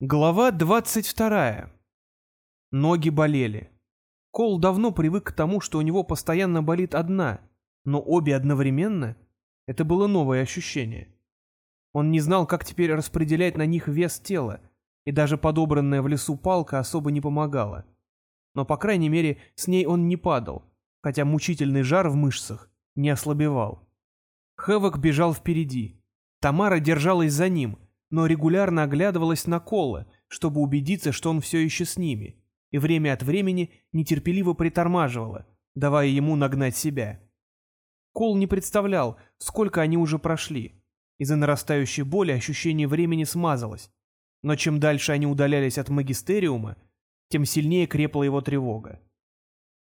Глава 22. Ноги болели. Кол давно привык к тому, что у него постоянно болит одна, но обе одновременно — это было новое ощущение. Он не знал, как теперь распределять на них вес тела, и даже подобранная в лесу палка особо не помогала. Но, по крайней мере, с ней он не падал, хотя мучительный жар в мышцах не ослабевал. Хэвок бежал впереди. Тамара держалась за ним — но регулярно оглядывалась на Кола, чтобы убедиться, что он все еще с ними, и время от времени нетерпеливо притормаживала, давая ему нагнать себя. Кол не представлял, сколько они уже прошли. Из-за нарастающей боли ощущение времени смазалось, но чем дальше они удалялись от магистериума, тем сильнее крепла его тревога.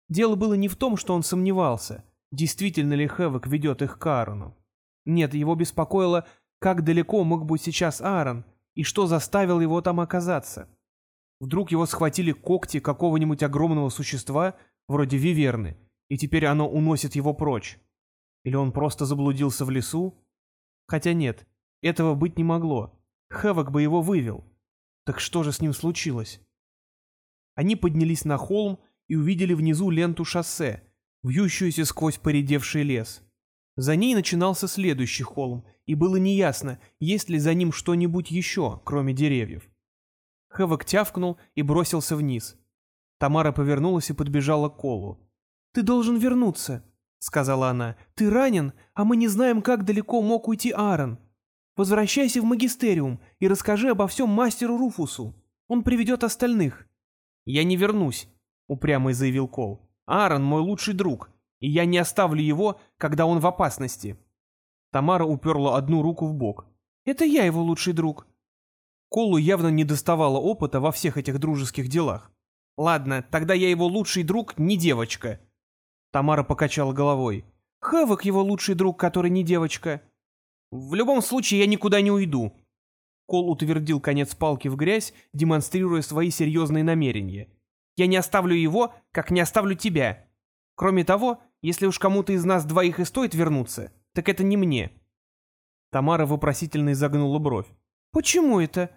Дело было не в том, что он сомневался, действительно ли Хэвок ведет их к Аарону. Нет, его беспокоило, как далеко мог быть сейчас Аарон, и что заставил его там оказаться? Вдруг его схватили когти какого-нибудь огромного существа, вроде виверны, и теперь оно уносит его прочь? Или он просто заблудился в лесу? Хотя нет, этого быть не могло. Хэвок бы его вывел. Так что же с ним случилось? Они поднялись на холм и увидели внизу ленту шоссе, вьющуюся сквозь поредевший лес. За ней начинался следующий холм, и было неясно, есть ли за ним что-нибудь еще, кроме деревьев. Хэвок тявкнул и бросился вниз. Тамара повернулась и подбежала к Колу. «Ты должен вернуться», — сказала она. «Ты ранен, а мы не знаем, как далеко мог уйти Аарон. Возвращайся в магистериум и расскажи обо всем мастеру Руфусу. Он приведет остальных». «Я не вернусь», — упрямо заявил Кол. «Аарон мой лучший друг, и я не оставлю его, когда он в опасности». Тамара уперла одну руку в бок. «Это я его лучший друг». Колу явно не доставало опыта во всех этих дружеских делах. «Ладно, тогда я его лучший друг, не девочка». Тамара покачала головой. «Хэвок его лучший друг, который не девочка». «В любом случае я никуда не уйду». Кол утвердил конец палки в грязь, демонстрируя свои серьезные намерения. «Я не оставлю его, как не оставлю тебя. Кроме того, если уж кому-то из нас двоих и стоит вернуться, так это не мне». Тамара вопросительно изогнула бровь. «Почему это?»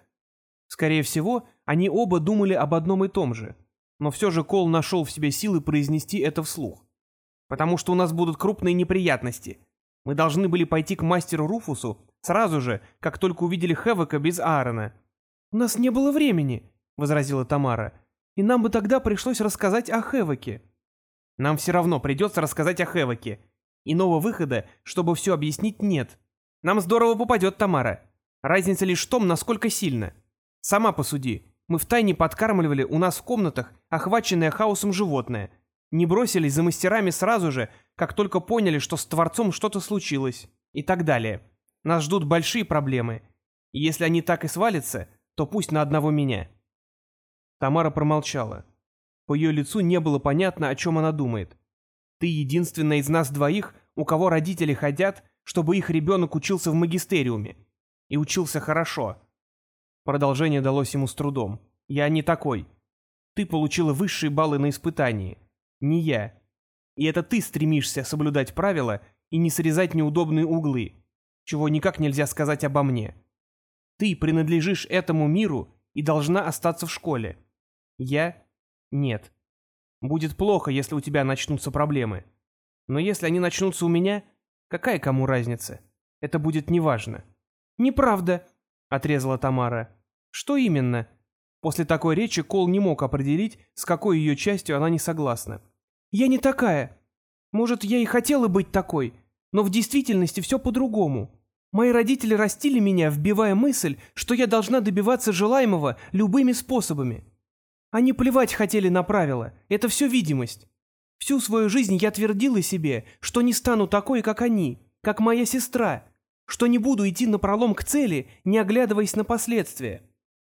Скорее всего, они оба думали об одном и том же. Но все же Кол нашел в себе силы произнести это вслух. «Потому что у нас будут крупные неприятности. Мы должны были пойти к мастеру Руфусу сразу же, как только увидели Хевека без Аарона». «У нас не было времени», — возразила Тамара. «И нам бы тогда пришлось рассказать о Хевеке». «Нам все равно придется рассказать о Хевеке», Иного выхода, чтобы все объяснить, нет. Нам здорово попадет Тамара. Разница лишь в том, насколько сильно. Сама посуди. Мы втайне подкармливали у нас в комнатах охваченное хаосом животное. Не бросились за мастерами сразу же, как только поняли, что с Творцом что-то случилось. И так далее. Нас ждут большие проблемы. И если они так и свалятся, то пусть на одного меня. Тамара промолчала. По ее лицу не было понятно, о чем она думает. Ты единственная из нас двоих, у кого родители хотят, чтобы их ребенок учился в магистериуме. И учился хорошо. Продолжение далось ему с трудом. Я не такой. Ты получила высшие баллы на испытании. Не я. И это ты стремишься соблюдать правила и не срезать неудобные углы, чего никак нельзя сказать обо мне. Ты принадлежишь этому миру и должна остаться в школе. Я — нет. Будет плохо, если у тебя начнутся проблемы. Но если они начнутся у меня, какая кому разница? Это будет неважно. Неправда, отрезала Тамара. Что именно? После такой речи Кол не мог определить, с какой ее частью она не согласна. Я не такая. Может, я и хотела быть такой, но в действительности все по-другому. Мои родители растили меня, вбивая мысль, что я должна добиваться желаемого любыми способами. Они плевать хотели на правила, это все видимость. Всю свою жизнь я твердила себе, что не стану такой, как они, как моя сестра, что не буду идти на пролом к цели, не оглядываясь на последствия.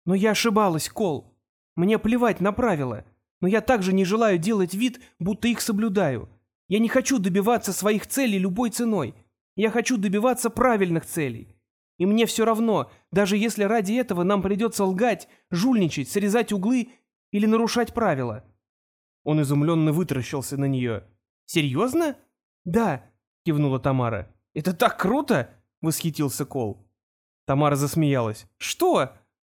Но я ошибалась, Кол. Мне плевать на правила, но я также не желаю делать вид, будто их соблюдаю. Я не хочу добиваться своих целей любой ценой. Я хочу добиваться правильных целей. И мне все равно, даже если ради этого нам придется лгать, жульничать, срезать углы или нарушать правила?» Он изумленно вытаращился на нее. «Серьезно?» «Да», — кивнула Тамара. «Это так круто!» — восхитился Кол. Тамара засмеялась. «Что?»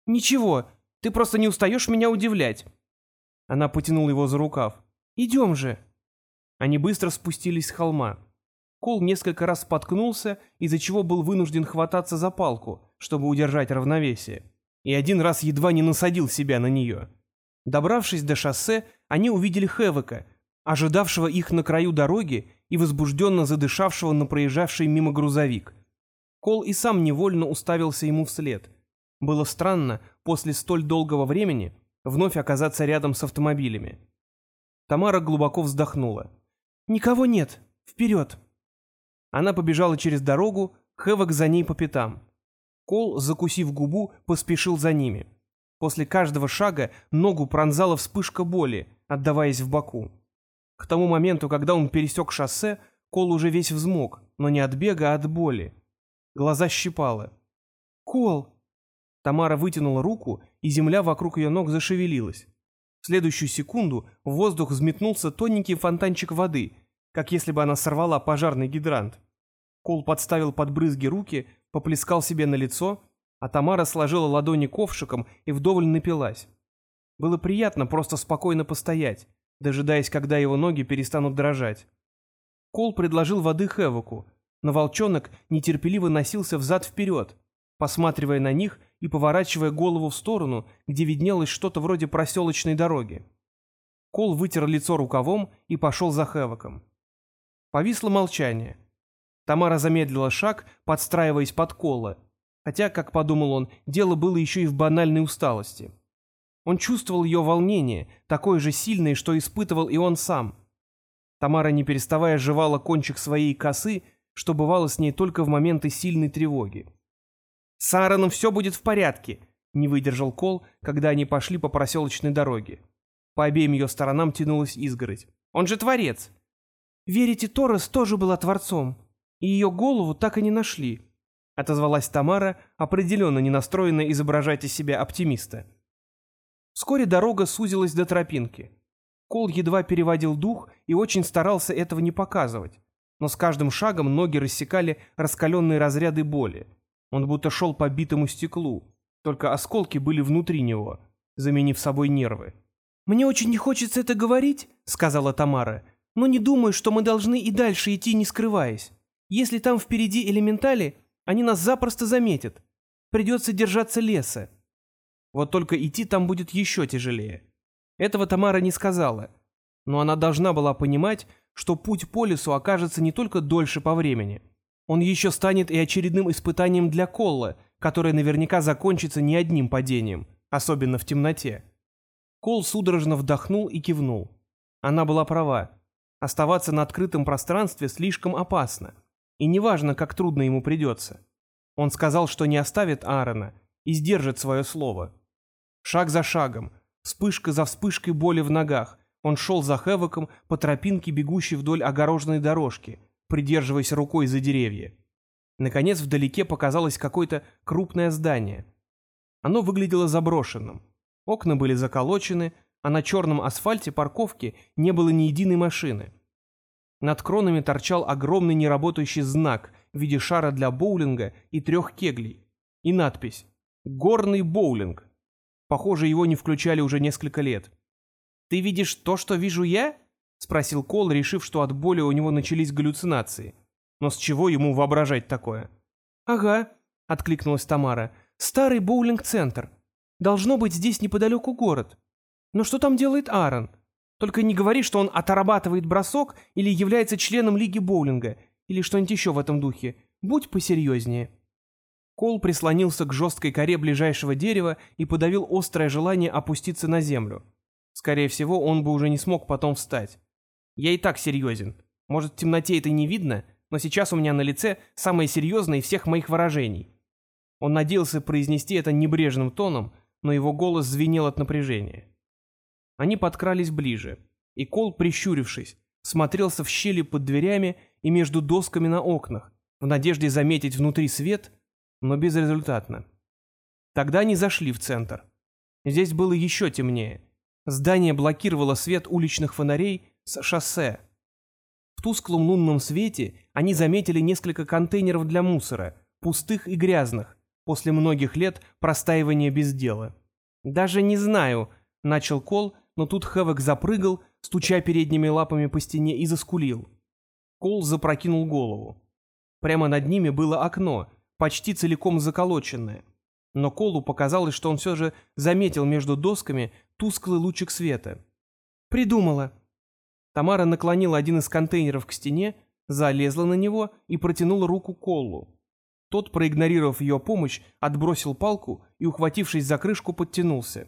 «Ничего. Ты просто не устаешь меня удивлять». Она потянула его за рукав. «Идем же». Они быстро спустились с холма. Кол несколько раз споткнулся, из-за чего был вынужден хвататься за палку, чтобы удержать равновесие. И один раз едва не насадил себя на нее. Добравшись до шоссе, они увидели Хевека, ожидавшего их на краю дороги и возбужденно задышавшего на проезжавший мимо грузовик. Кол и сам невольно уставился ему вслед. Было странно после столь долгого времени вновь оказаться рядом с автомобилями. Тамара глубоко вздохнула. «Никого нет. Вперед!» Она побежала через дорогу, Хэвок за ней по пятам. Кол, закусив губу, поспешил за ними. После каждого шага ногу пронзала вспышка боли, отдаваясь в боку. К тому моменту, когда он пересек шоссе, Кол уже весь взмок, но не от бега, а от боли. Глаза щипало. «Кол!» Тамара вытянула руку, и земля вокруг ее ног зашевелилась. В следующую секунду в воздух взметнулся тоненький фонтанчик воды, как если бы она сорвала пожарный гидрант. Кол подставил под брызги руки, поплескал себе на лицо, а Тамара сложила ладони ковшиком и вдоволь напилась. Было приятно просто спокойно постоять, дожидаясь, когда его ноги перестанут дрожать. Кол предложил воды Хэвоку, но волчонок нетерпеливо носился взад-вперед, посматривая на них и поворачивая голову в сторону, где виднелось что-то вроде проселочной дороги. Кол вытер лицо рукавом и пошел за Хэвоком. Повисло молчание. Тамара замедлила шаг, подстраиваясь под Кола, хотя, как подумал он, дело было еще и в банальной усталости. Он чувствовал ее волнение, такое же сильное, что испытывал и он сам. Тамара, не переставая, жевала кончик своей косы, что бывало с ней только в моменты сильной тревоги. «С Аароном все будет в порядке», — не выдержал Кол, когда они пошли по проселочной дороге. По обеим ее сторонам тянулась изгородь. «Он же творец!» «Верите, Торрес тоже была творцом, и ее голову так и не нашли», — отозвалась Тамара, определенно не настроенная изображать из себя оптимиста. Вскоре дорога сузилась до тропинки. Кол едва переводил дух и очень старался этого не показывать но с каждым шагом ноги рассекали раскаленные разряды боли. Он будто шел по битому стеклу, только осколки были внутри него, заменив собой нервы. «Мне очень не хочется это говорить», — сказала Тамара, «но не думаю, что мы должны и дальше идти, не скрываясь. Если там впереди элементали, они нас запросто заметят. Придется держаться леса». Вот только идти там будет еще тяжелее. Этого Тамара не сказала, но она должна была понимать, что путь по лесу окажется не только дольше по времени. Он еще станет и очередным испытанием для Колла, которое наверняка закончится не одним падением, особенно в темноте. Кол судорожно вдохнул и кивнул. Она была права. Оставаться на открытом пространстве слишком опасно. И неважно, как трудно ему придется. Он сказал, что не оставит Аарона и сдержит свое слово. Шаг за шагом, вспышка за вспышкой боли в ногах, он шел за Хэвоком по тропинке, бегущей вдоль огороженной дорожки, придерживаясь рукой за деревья. Наконец вдалеке показалось какое-то крупное здание. Оно выглядело заброшенным. Окна были заколочены, а на черном асфальте парковки не было ни единой машины. Над кронами торчал огромный неработающий знак в виде шара для боулинга и трех кеглей. И надпись «Горный боулинг». Похоже, его не включали уже несколько лет. «Ты видишь то, что вижу я?» — спросил Кол, решив, что от боли у него начались галлюцинации. Но с чего ему воображать такое? «Ага», — откликнулась Тамара. «Старый боулинг-центр. Должно быть здесь неподалеку город. Но что там делает Аарон? Только не говори, что он отрабатывает бросок или является членом лиги боулинга, или что-нибудь еще в этом духе. Будь посерьезнее». Кол прислонился к жесткой коре ближайшего дерева и подавил острое желание опуститься на землю. Скорее всего, он бы уже не смог потом встать. Я и так серьезен. Может, в темноте это не видно, но сейчас у меня на лице самое серьезное из всех моих выражений. Он надеялся произнести это небрежным тоном, но его голос звенел от напряжения. Они подкрались ближе, и Кол, прищурившись, смотрелся в щели под дверями и между досками на окнах, в надежде заметить внутри свет, но безрезультатно. Тогда они зашли в центр. Здесь было еще темнее, Здание блокировало свет уличных фонарей с шоссе. В тусклом лунном свете они заметили несколько контейнеров для мусора, пустых и грязных, после многих лет простаивания без дела. «Даже не знаю», — начал Кол, но тут Хэвок запрыгал, стуча передними лапами по стене, и заскулил. Кол запрокинул голову. Прямо над ними было окно, почти целиком заколоченное. Но Колу показалось, что он все же заметил между досками тусклый лучик света. «Придумала». Тамара наклонила один из контейнеров к стене, залезла на него и протянула руку Колу. Тот, проигнорировав ее помощь, отбросил палку и, ухватившись за крышку, подтянулся.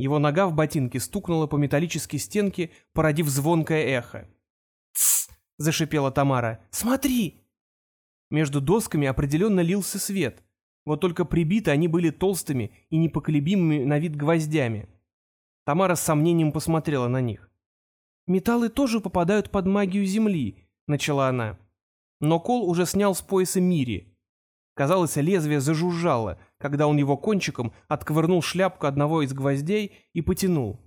Его нога в ботинке стукнула по металлической стенке, породив звонкое эхо. «Тсс!» — зашипела Тамара. «Смотри!» Между досками определенно лился свет, вот только прибиты они были толстыми и непоколебимыми на вид гвоздями. Тамара с сомнением посмотрела на них. «Металлы тоже попадают под магию Земли», — начала она. Но Кол уже снял с пояса Мири. Казалось, лезвие зажужжало, когда он его кончиком отковырнул шляпку одного из гвоздей и потянул.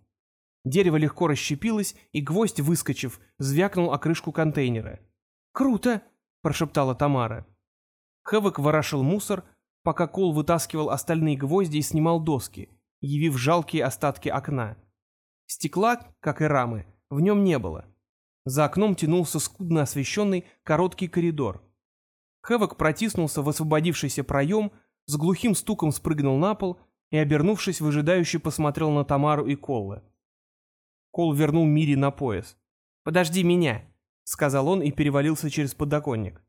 Дерево легко расщепилось, и гвоздь, выскочив, звякнул о крышку контейнера. «Круто!» — прошептала Тамара. Хэвок ворошил мусор, пока Кол вытаскивал остальные гвозди и снимал доски, явив жалкие остатки окна. Стекла, как и рамы, в нем не было. За окном тянулся скудно освещенный короткий коридор. Хэвок протиснулся в освободившийся проем, с глухим стуком спрыгнул на пол и, обернувшись, выжидающе посмотрел на Тамару и Колла. Кол вернул Мири на пояс. «Подожди меня», — сказал он и перевалился через подоконник.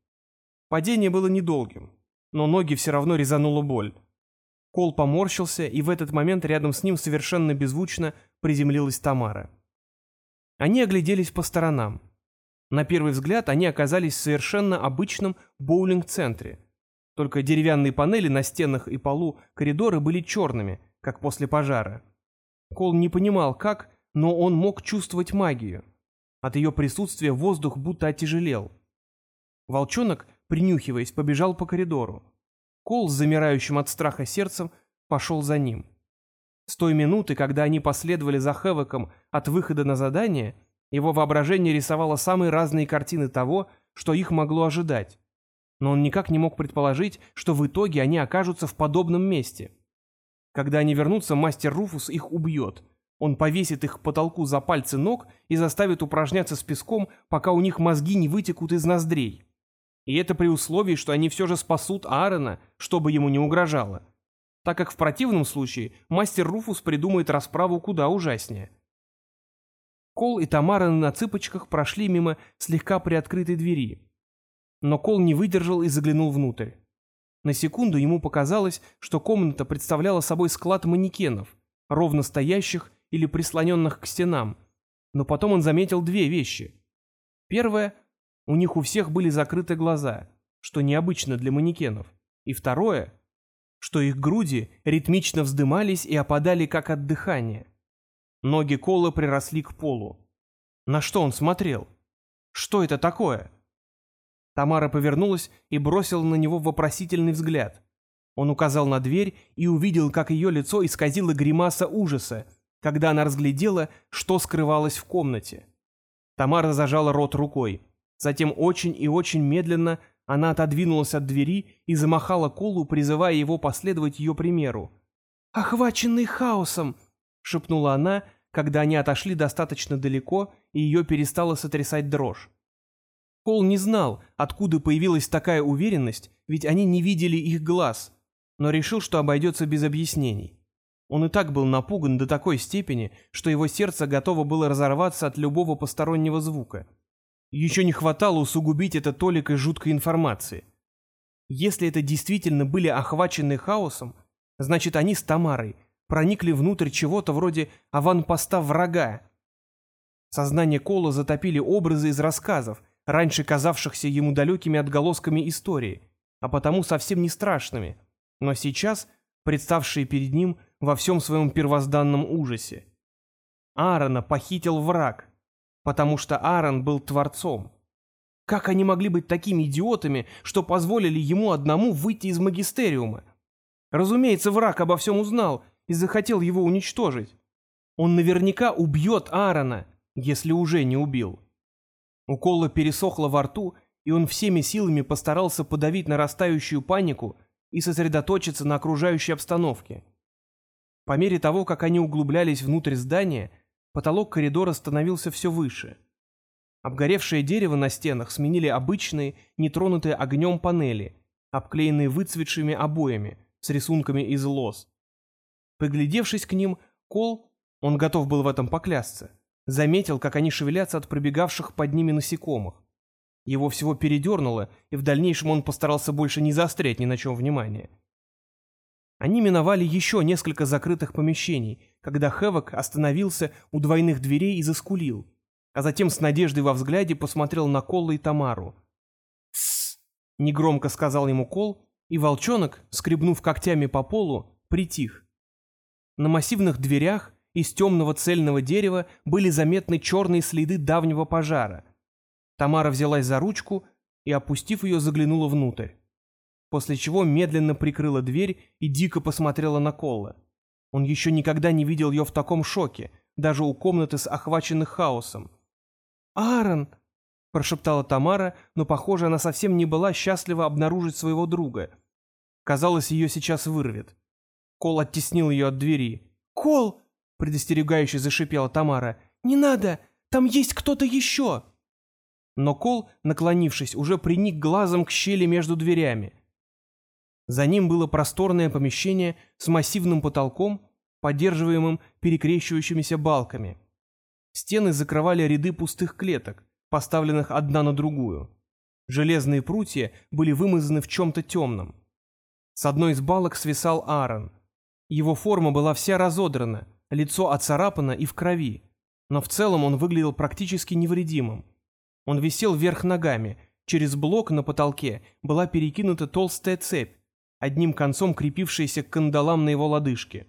Падение было недолгим, но ноги все равно резанула боль. Кол поморщился, и в этот момент рядом с ним совершенно беззвучно приземлилась Тамара. Они огляделись по сторонам. На первый взгляд они оказались в совершенно обычном боулинг-центре, только деревянные панели на стенах и полу коридора были черными, как после пожара. Кол не понимал, как, но он мог чувствовать магию. От ее присутствия воздух будто отяжелел. Волчонок, принюхиваясь, побежал по коридору. Кол с замирающим от страха сердцем пошел за ним. С той минуты, когда они последовали за Хевоком от выхода на задание, его воображение рисовало самые разные картины того, что их могло ожидать но он никак не мог предположить, что в итоге они окажутся в подобном месте. Когда они вернутся, мастер Руфус их убьет. Он повесит их к потолку за пальцы ног и заставит упражняться с песком, пока у них мозги не вытекут из ноздрей. И это при условии, что они все же спасут Аарона, чтобы ему не угрожало. Так как в противном случае мастер Руфус придумает расправу куда ужаснее. Кол и Тамара на цыпочках прошли мимо слегка приоткрытой двери но Кол не выдержал и заглянул внутрь. На секунду ему показалось, что комната представляла собой склад манекенов, ровно стоящих или прислоненных к стенам, но потом он заметил две вещи. Первое — у них у всех были закрыты глаза, что необычно для манекенов, и второе — что их груди ритмично вздымались и опадали как от дыхания. Ноги Кола приросли к полу. На что он смотрел? Что это такое? Тамара повернулась и бросила на него вопросительный взгляд. Он указал на дверь и увидел, как ее лицо исказило гримаса ужаса, когда она разглядела, что скрывалось в комнате. Тамара зажала рот рукой. Затем очень и очень медленно она отодвинулась от двери и замахала Колу, призывая его последовать ее примеру. «Охваченный хаосом!» — шепнула она, когда они отошли достаточно далеко, и ее перестала сотрясать дрожь. Кол не знал, откуда появилась такая уверенность, ведь они не видели их глаз, но решил, что обойдется без объяснений. Он и так был напуган до такой степени, что его сердце готово было разорваться от любого постороннего звука. Еще не хватало усугубить это толикой жуткой информации. Если это действительно были охвачены хаосом, значит они с Тамарой проникли внутрь чего-то вроде аванпоста врага. Сознание Кола затопили образы из рассказов, раньше казавшихся ему далекими отголосками истории, а потому совсем не страшными, но сейчас представшие перед ним во всем своем первозданном ужасе. Аарона похитил враг, потому что Аарон был творцом. Как они могли быть такими идиотами, что позволили ему одному выйти из магистериума? Разумеется, враг обо всем узнал и захотел его уничтожить. Он наверняка убьет Аарона, если уже не убил. У Колла пересохло во рту, и он всеми силами постарался подавить нарастающую панику и сосредоточиться на окружающей обстановке. По мере того, как они углублялись внутрь здания, потолок коридора становился все выше. Обгоревшее дерево на стенах сменили обычные, нетронутые огнем панели, обклеенные выцветшими обоями с рисунками из лоз. Приглядевшись к ним, Кол, он готов был в этом поклясться, заметил, как они шевелятся от пробегавших под ними насекомых. Его всего передернуло, и в дальнейшем он постарался больше не заострять ни на чем внимание. Они миновали еще несколько закрытых помещений, когда Хэвок остановился у двойных дверей и заскулил, а затем с надеждой во взгляде посмотрел на Колла и Тамару. «Тссс!» — негромко сказал ему Кол, и волчонок, скребнув когтями по полу, притих. На массивных дверях из темного цельного дерева были заметны черные следы давнего пожара. Тамара взялась за ручку и, опустив ее, заглянула внутрь. После чего медленно прикрыла дверь и дико посмотрела на Колла. Он еще никогда не видел ее в таком шоке, даже у комнаты с охваченных хаосом. «Аарон!» — прошептала Тамара, но, похоже, она совсем не была счастлива обнаружить своего друга. Казалось, ее сейчас вырвет. Кол оттеснил ее от двери. «Кол!» — предостерегающе зашипела Тамара. «Не надо! Там есть кто-то еще!» Но Кол, наклонившись, уже приник глазом к щели между дверями. За ним было просторное помещение с массивным потолком, поддерживаемым перекрещивающимися балками. Стены закрывали ряды пустых клеток, поставленных одна на другую. Железные прутья были вымазаны в чем-то темном. С одной из балок свисал Аарон. Его форма была вся разодрана, лицо оцарапано и в крови, но в целом он выглядел практически невредимым. Он висел вверх ногами, через блок на потолке была перекинута толстая цепь, одним концом крепившаяся к кандалам на его лодыжке.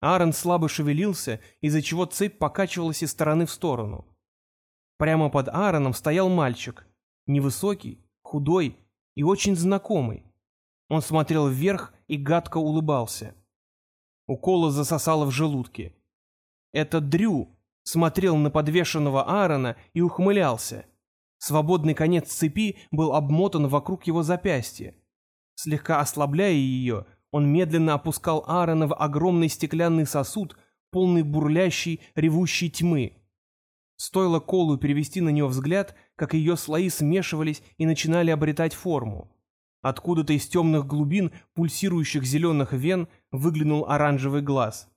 Аарон слабо шевелился, из-за чего цепь покачивалась из стороны в сторону. Прямо под Аароном стоял мальчик, невысокий, худой и очень знакомый. Он смотрел вверх и гадко улыбался. Укола засосало в желудке. Это Дрю смотрел на подвешенного Аарона и ухмылялся. Свободный конец цепи был обмотан вокруг его запястья. Слегка ослабляя ее, он медленно опускал Аарона в огромный стеклянный сосуд, полный бурлящей, ревущей тьмы. Стоило Колу перевести на него взгляд, как ее слои смешивались и начинали обретать форму. Откуда-то из темных глубин пульсирующих зеленых вен выглянул оранжевый глаз.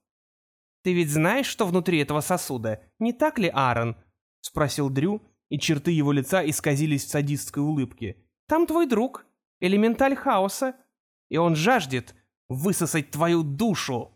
«Ты ведь знаешь, что внутри этого сосуда, не так ли, Аарон?» — спросил Дрю, и черты его лица исказились в садистской улыбке. «Там твой друг, элементаль хаоса, и он жаждет высосать твою душу!»